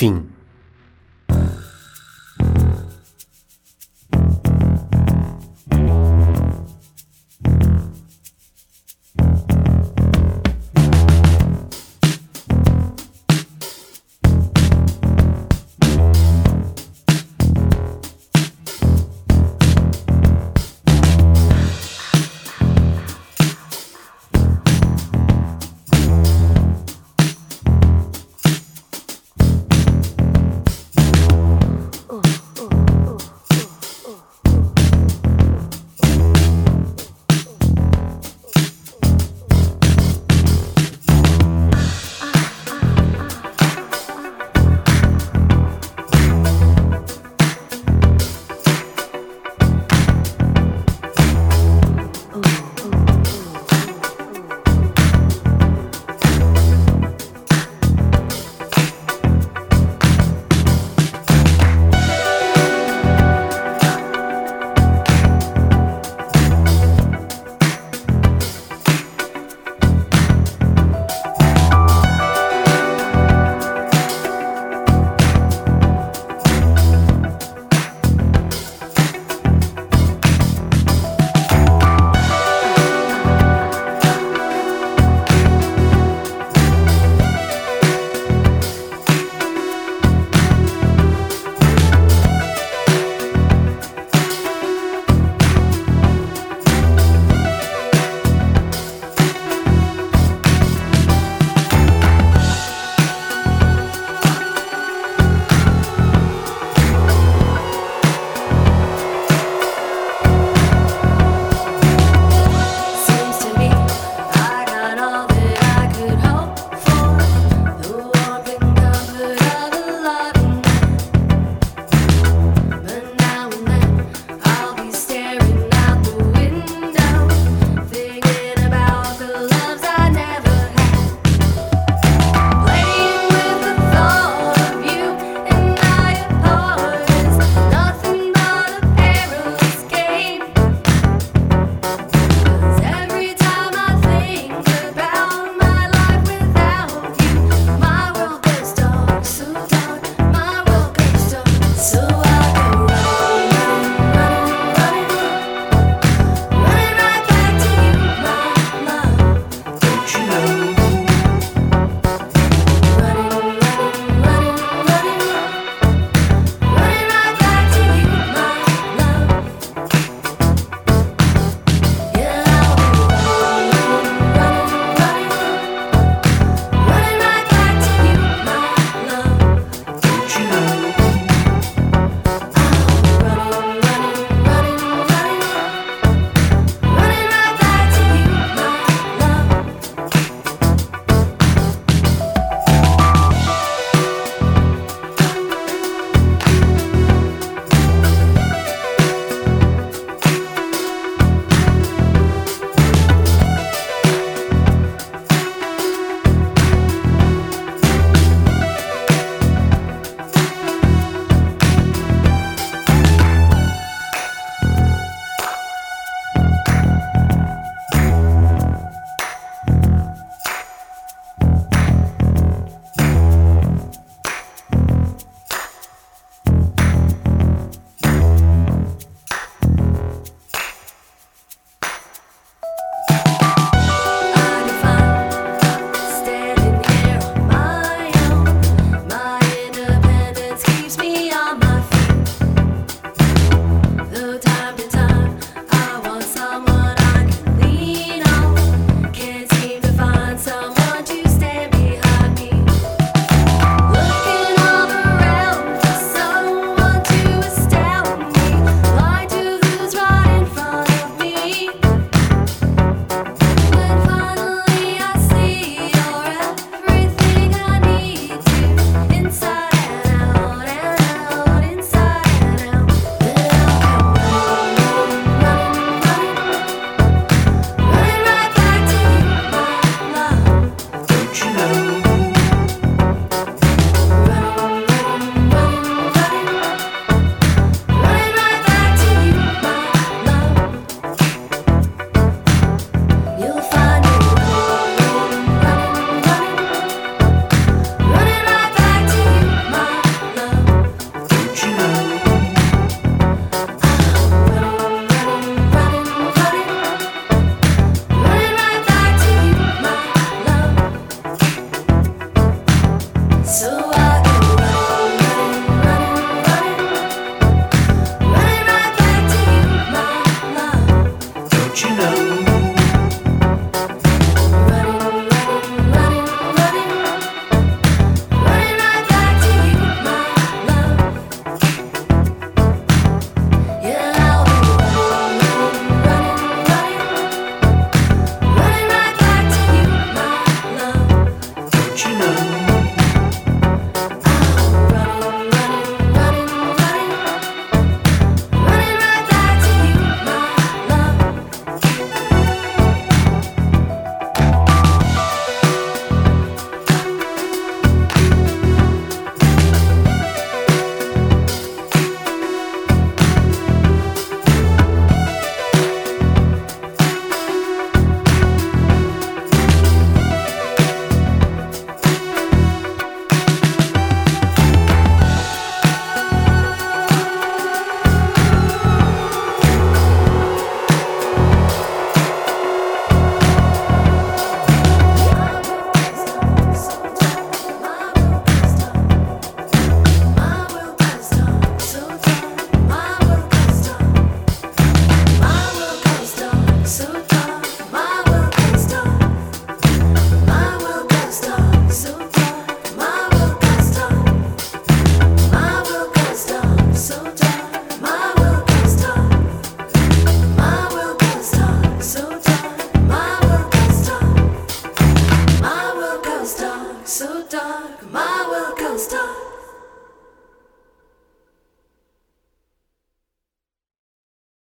Fim.